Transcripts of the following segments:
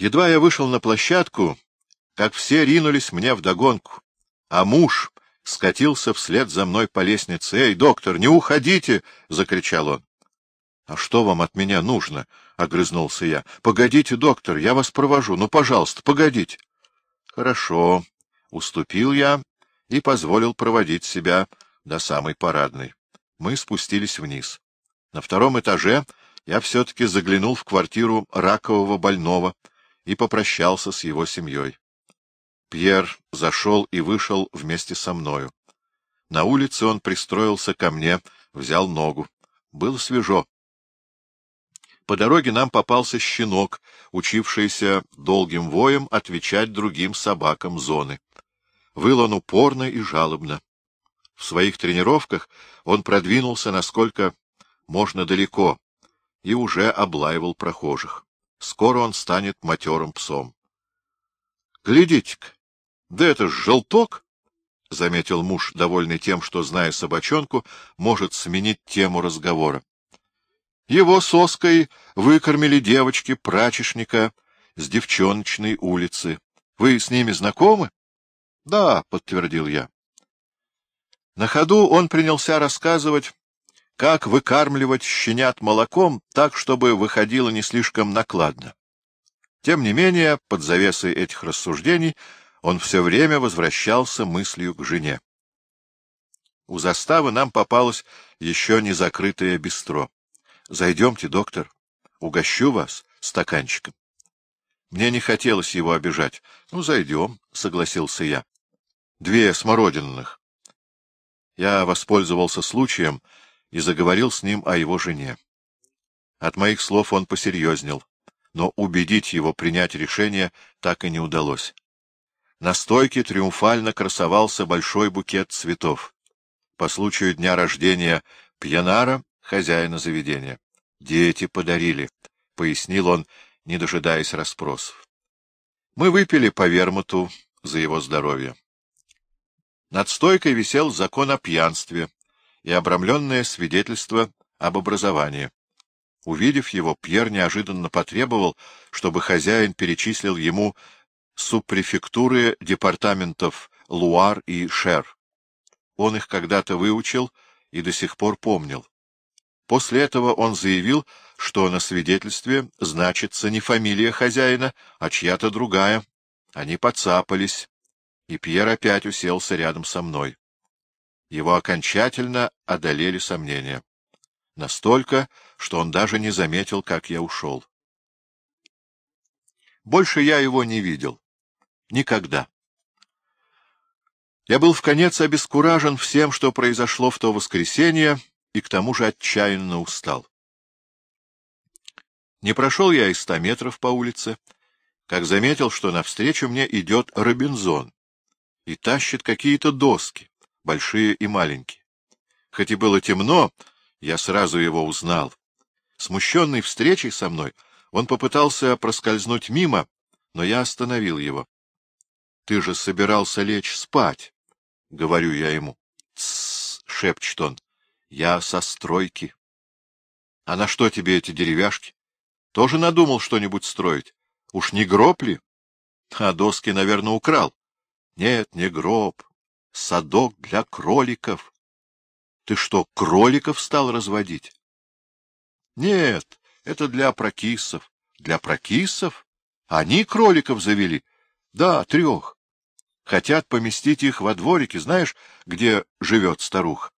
Едва я вышел на площадку, как все ринулись мне вдогонку, а муж скатился вслед за мной по лестнице. — Эй, доктор, не уходите! — закричал он. — А что вам от меня нужно? — огрызнулся я. — Погодите, доктор, я вас провожу. Ну, пожалуйста, погодите. — Хорошо. Уступил я и позволил проводить себя до самой парадной. Мы спустились вниз. На втором этаже я все-таки заглянул в квартиру ракового больного и попрощался с его семьей. Пьер зашел и вышел вместе со мною. На улице он пристроился ко мне, взял ногу. Было свежо. По дороге нам попался щенок, учившийся долгим воем отвечать другим собакам зоны. Выл он упорно и жалобно. В своих тренировках он продвинулся насколько можно далеко и уже облаивал прохожих. Скоро он станет матерым псом. — Глядите-ка, да это ж желток! — заметил муж, довольный тем, что, зная собачонку, может сменить тему разговора. Его соской выкормили девочки прачечника с девчоночной улицы. Вы с ними знакомы? — Да, — подтвердил я. На ходу он принялся рассказывать, как выкармливать щенят молоком так, чтобы выходило не слишком накладно. Тем не менее, под завесой этих рассуждений он все время возвращался мыслью к жене. У заставы нам попалось еще не закрытое бистро. — Зайдемте, доктор. Угощу вас стаканчиком. Мне не хотелось его обижать. — Ну, зайдем, — согласился я. — Две смородинных. Я воспользовался случаем и заговорил с ним о его жене. От моих слов он посерьезнел, но убедить его принять решение так и не удалось. На стойке триумфально красовался большой букет цветов. По случаю дня рождения Пьянара, хозяина заведения. «Дети подарили», — пояснил он, не дожидаясь расспросов. Мы выпили по вермуту за его здоровье. Над стойкой висел закон о пьянстве и обрамленное свидетельство об образовании. Увидев его, Пьер неожиданно потребовал, чтобы хозяин перечислил ему субпрефектуры департаментов Луар и Шер. Он их когда-то выучил и до сих пор помнил. После этого он заявил, что на свидетельстве значится не фамилия хозяина, а чья-то другая. Они подцапались, и Пьер опять уселся рядом со мной. Его окончательно одолели сомнения. Настолько, что он даже не заметил, как я ушел. Больше я его не видел. Никогда. Я был в конец обескуражен всем, что произошло в то воскресенье, и к тому же отчаянно устал. Не прошел я и ста метров по улице, как заметил, что навстречу мне идет Робинзон и тащит какие-то доски, большие и маленькие. Хоть и было темно, я сразу его узнал. Смущенный встречей со мной, он попытался проскользнуть мимо, но я остановил его. Ты же собирался лечь спать, — говорю я ему. — Тссс, — шепчет он, — я со стройки. — А на что тебе эти деревяшки? Тоже надумал что-нибудь строить? Уж не гроб ли? А доски, наверное, украл. Нет, не гроб. Садок для кроликов. Ты что, кроликов стал разводить? Нет, это для прокисов. Для прокисов? Они кроликов завели? Да, трех. Хотят поместить их во дворике, знаешь, где живет старуха.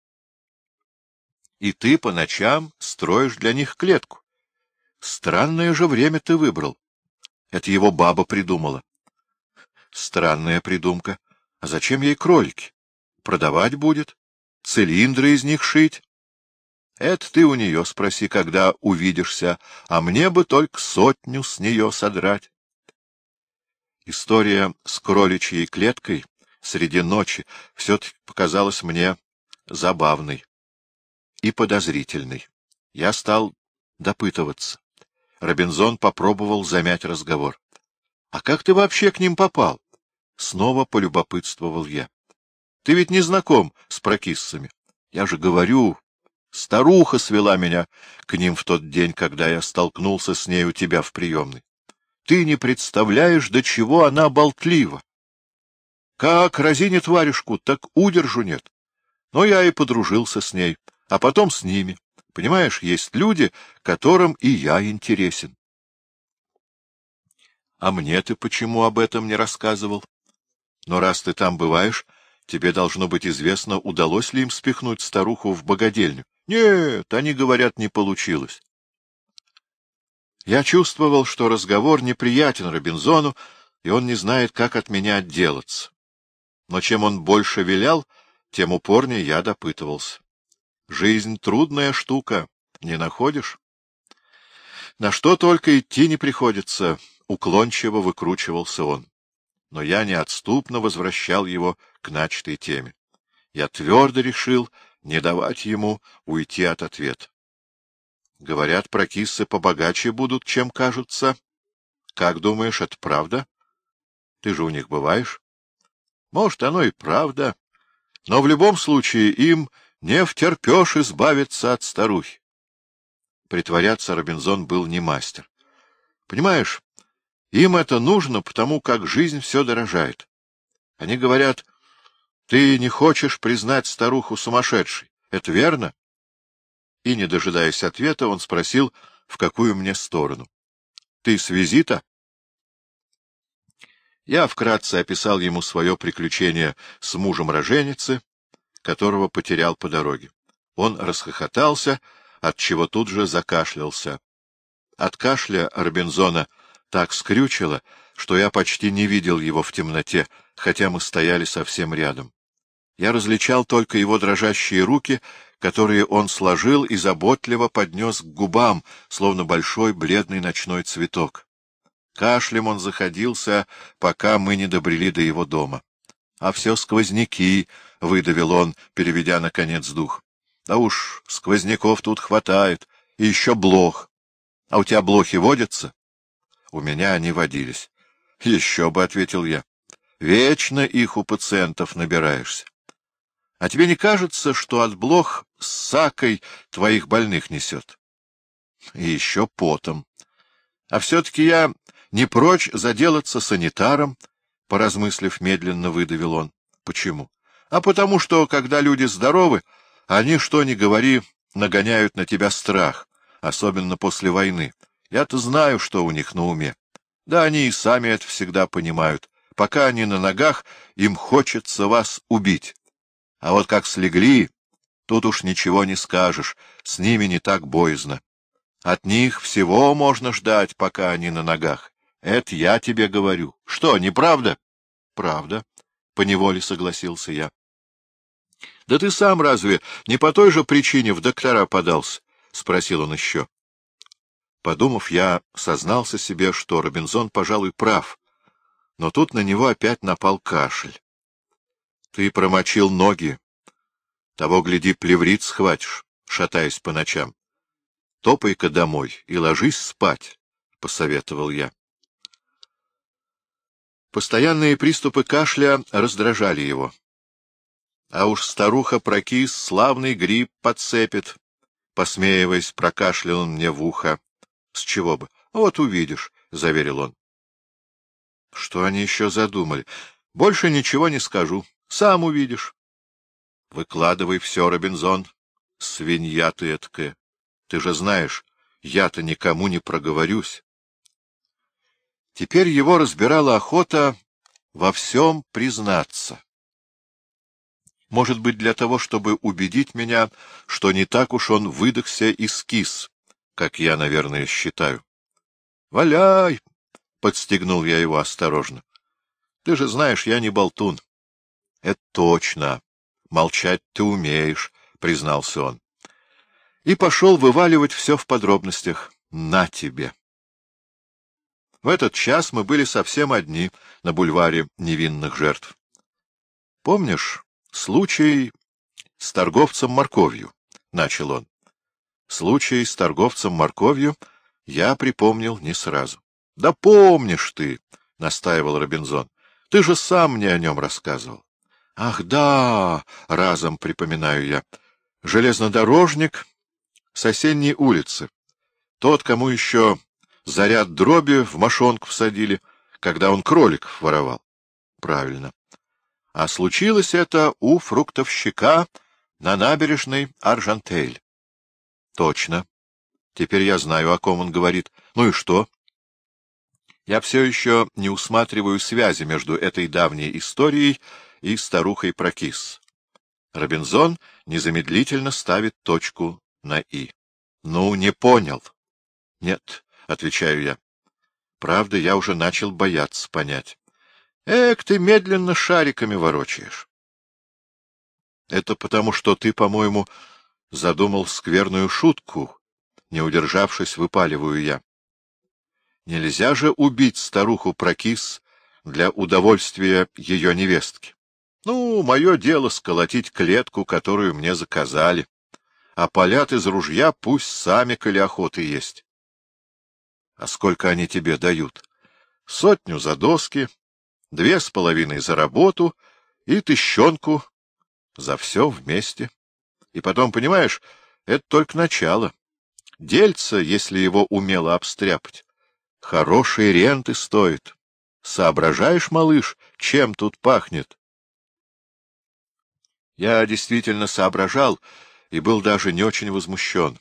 И ты по ночам строишь для них клетку. Странное же время ты выбрал. Это его баба придумала. Странная придумка. А зачем ей кролики? Продавать будет? Цилиндры из них шить? Это ты у нее спроси, когда увидишься, а мне бы только сотню с нее содрать. История с кроличьей клеткой среди ночи все-таки показалась мне забавной и подозрительной. Я стал допытываться. Робинзон попробовал замять разговор. — А как ты вообще к ним попал? Снова полюбопытствовал я. — Ты ведь не знаком с прокиссами. Я же говорю, старуха свела меня к ним в тот день, когда я столкнулся с ней у тебя в приемной. ты не представляешь, до чего она болтлива. Как разинет варежку, так удержу нет. Но я и подружился с ней, а потом с ними. Понимаешь, есть люди, которым и я интересен. А мне ты почему об этом не рассказывал? Но раз ты там бываешь, тебе должно быть известно, удалось ли им спихнуть старуху в богадельню. Нет, они говорят, не получилось. Я чувствовал, что разговор неприятен Робинзону, и он не знает, как от меня отделаться. Но чем он больше вилял, тем упорнее я допытывался. Жизнь — трудная штука, не находишь? На что только идти не приходится, — уклончиво выкручивался он. Но я неотступно возвращал его к начатой теме. Я твердо решил не давать ему уйти от ответа. Говорят, прокиссы побогаче будут, чем кажутся. Как думаешь, это правда? Ты же у них бываешь? Может, оно и правда. Но в любом случае им не втерпешь избавиться от старухи. Притворяться Робинзон был не мастер. Понимаешь, им это нужно, потому как жизнь все дорожает. Они говорят, ты не хочешь признать старуху сумасшедшей. Это верно? И, не дожидаясь ответа, он спросил, в какую мне сторону. — Ты с визита? Я вкратце описал ему свое приключение с мужем роженицы, которого потерял по дороге. Он расхохотался, отчего тут же закашлялся. От кашля Робинзона так скрючило, что я почти не видел его в темноте, хотя мы стояли совсем рядом. Я различал только его дрожащие руки, которые он сложил и заботливо поднес к губам, словно большой бледный ночной цветок. Кашлем он заходился, пока мы не добрели до его дома. — А все сквозняки, — выдавил он, переведя, наконец, дух. — Да уж, сквозняков тут хватает. И еще блох. А у тебя блохи водятся? У меня они водились. — Еще бы, — ответил я. — Вечно их у пациентов набираешься. А тебе не кажется, что от блох с сакой твоих больных несет? И еще потом. А все-таки я не прочь заделаться санитаром, — поразмыслив, медленно выдавил он. — Почему? А потому что, когда люди здоровы, они, что ни говори, нагоняют на тебя страх, особенно после войны. Я-то знаю, что у них на уме. Да они и сами это всегда понимают. Пока они на ногах, им хочется вас убить. А вот как слегли, тут уж ничего не скажешь, с ними не так боязно. От них всего можно ждать, пока они на ногах. Это я тебе говорю. Что, неправда? Правда, — поневоле согласился я. Да ты сам разве не по той же причине в доктора подался? — спросил он еще. Подумав, я сознался себе, что Робинзон, пожалуй, прав, но тут на него опять напал кашель. Ты промочил ноги. Того, гляди, плеврит схватишь, шатаясь по ночам. Топай-ка домой и ложись спать, — посоветовал я. Постоянные приступы кашля раздражали его. А уж старуха прокис славный гриб подцепит. Посмеиваясь, прокашлял он мне в ухо. — С чего бы? Вот увидишь, — заверил он. Что они еще задумали? Больше ничего не скажу. Сам увидишь. Выкладывай все, Робинзон. Свинья ты эткая. Ты же знаешь, я-то никому не проговорюсь. Теперь его разбирала охота во всем признаться. Может быть, для того, чтобы убедить меня, что не так уж он выдохся и скис, как я, наверное, считаю. — Валяй! — подстегнул я его осторожно. — Ты же знаешь, я не болтун. — Это точно. Молчать ты умеешь, — признался он. И пошел вываливать все в подробностях. На тебе. В этот час мы были совсем одни на бульваре невинных жертв. Помнишь случай с торговцем морковью? — начал он. Случай с торговцем морковью я припомнил не сразу. — Да помнишь ты, — настаивал Робинзон, — ты же сам мне о нем рассказывал. Ах, да, разом припоминаю я. Железнодорожник с осенней улицы. Тот, кому еще заряд дроби в мошонку всадили, когда он кроликов воровал. Правильно. А случилось это у фруктовщика на набережной Аржантель. Точно. Теперь я знаю, о ком он говорит. Ну и что? Я все еще не усматриваю связи между этой давней историей и старухой Прокис. Робинзон незамедлительно ставит точку на «и». — Ну, не понял. — Нет, — отвечаю я. Правда, я уже начал бояться понять. — Эк, ты медленно шариками ворочаешь. — Это потому, что ты, по-моему, задумал скверную шутку, не удержавшись, выпаливаю я. Нельзя же убить старуху Прокис для удовольствия ее невестки. Ну, мое дело сколотить клетку, которую мне заказали, а полят из ружья пусть сами, коли охоты есть. А сколько они тебе дают? Сотню за доски, две с половиной за работу и тыщенку за все вместе. И потом, понимаешь, это только начало. Дельце, если его умело обстряпать, хорошие ренты стоит. Соображаешь, малыш, чем тут пахнет? Я действительно соображал и был даже не очень возмущен.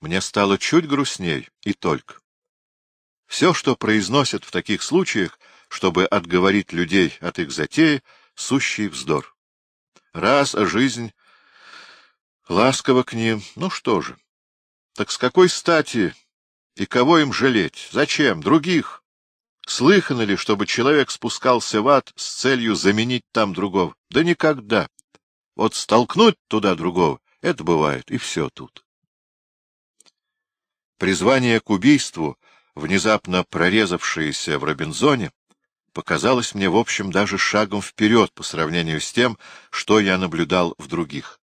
Мне стало чуть грустней, и только. Все, что произносят в таких случаях, чтобы отговорить людей от их затеи, — сущий вздор. Раз жизнь ласково к ним, ну что же, так с какой стати и кого им жалеть? Зачем? Других? Слыхано ли, чтобы человек спускался в ад с целью заменить там другого? Да никогда. Вот столкнуть туда другого — это бывает, и все тут. Призвание к убийству, внезапно прорезавшееся в Робинзоне, показалось мне, в общем, даже шагом вперед по сравнению с тем, что я наблюдал в других.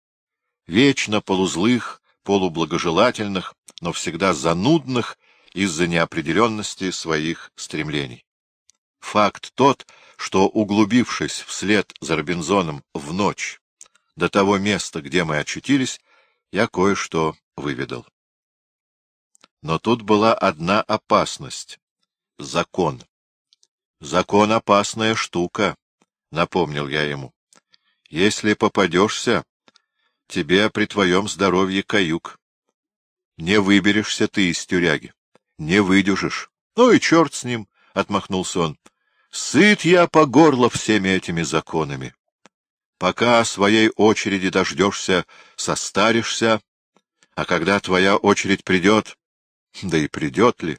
Вечно полузлых, полублагожелательных, но всегда занудных из-за неопределенности своих стремлений. Факт тот, что, углубившись вслед за Робинзоном в ночь до того места, где мы очутились, я кое-что выведал. Но тут была одна опасность — закон. Закон — опасная штука, — напомнил я ему. Если попадешься, тебе при твоем здоровье каюк. Не выберешься ты из тюряги, не выдюжишь. Ну и черт с ним, — отмахнулся он. Сыт я по горло всеми этими законами. Пока своей очереди дождешься, состаришься, а когда твоя очередь придет, да и придет ли,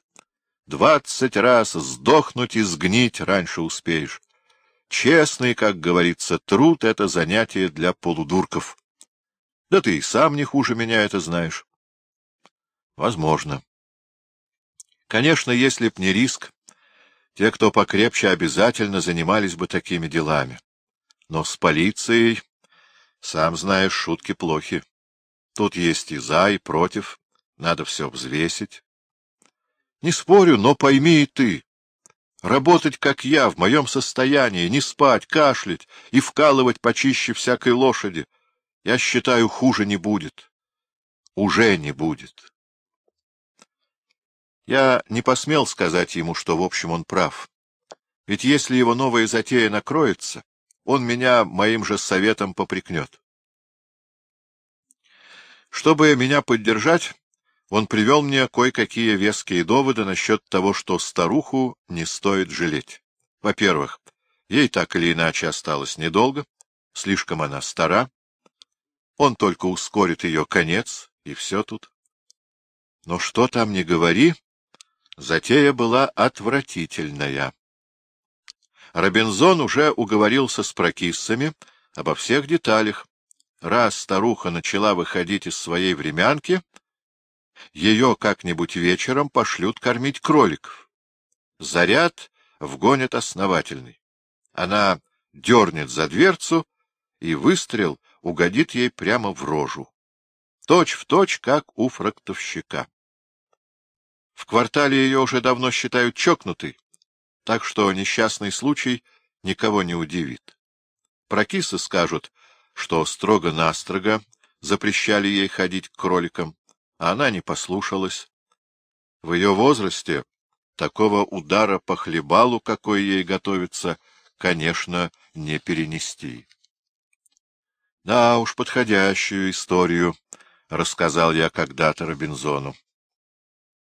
двадцать раз сдохнуть и сгнить раньше успеешь. Честный, как говорится, труд — это занятие для полудурков. Да ты и сам не хуже меня это знаешь. Возможно. Конечно, если б не риск, те, кто покрепче, обязательно занимались бы такими делами. Но с полицией, сам знаешь, шутки плохи. Тут есть и за, и против, надо все взвесить. Не спорю, но пойми и ты. Работать, как я, в моем состоянии, не спать, кашлять и вкалывать почище всякой лошади — я считаю, хуже не будет. Уже не будет. Я не посмел сказать ему, что, в общем, он прав. Ведь если его новая затея накроется, он меня моим же советом попрекнет. Чтобы меня поддержать, он привел мне кое-какие веские доводы насчет того, что старуху не стоит жалеть. Во-первых, ей так или иначе осталось недолго, слишком она стара, он только ускорит ее конец, и все тут. Но что там не говори, затея была отвратительная. Робинзон уже уговорился с прокиссами обо всех деталях. Раз старуха начала выходить из своей времянки, ее как-нибудь вечером пошлют кормить кроликов. Заряд вгонят основательный. Она дернет за дверцу, и выстрел угодит ей прямо в рожу. Точь в точь, как у фрактовщика. В квартале ее уже давно считают чокнутой, так что несчастный случай никого не удивит. Прокисы скажут, что строго-настрого запрещали ей ходить к кроликам, а она не послушалась. В ее возрасте такого удара по хлебалу, какой ей готовится, конечно, не перенести. Да уж, подходящую историю рассказал я когда-то Робинзону.